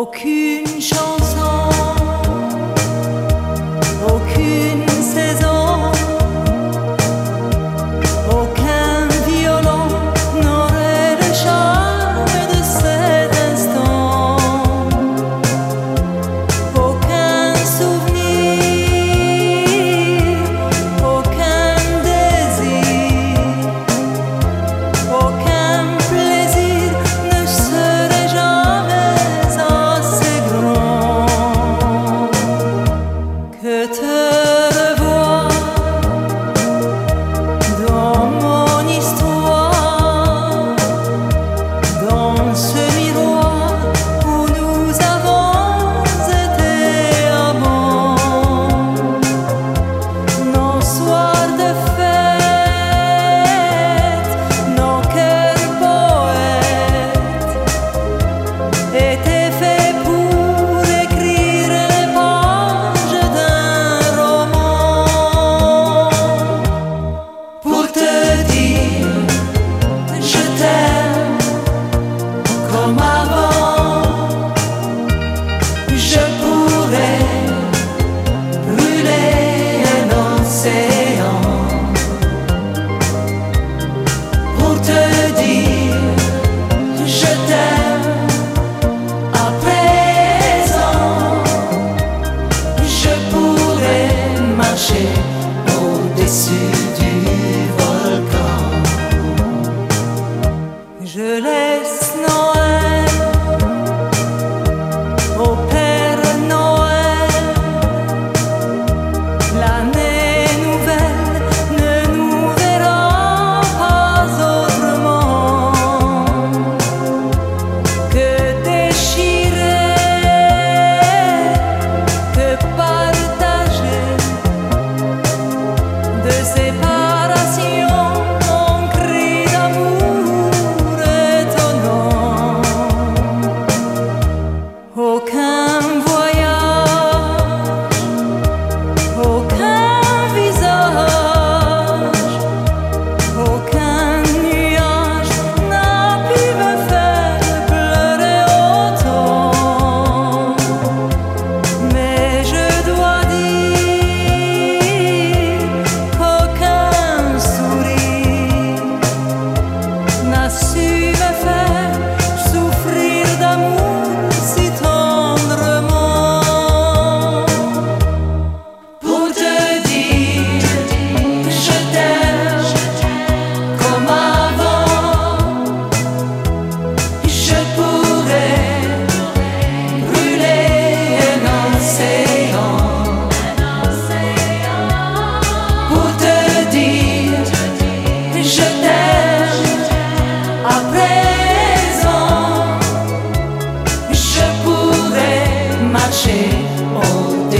aucune chanson.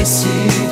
esquecer.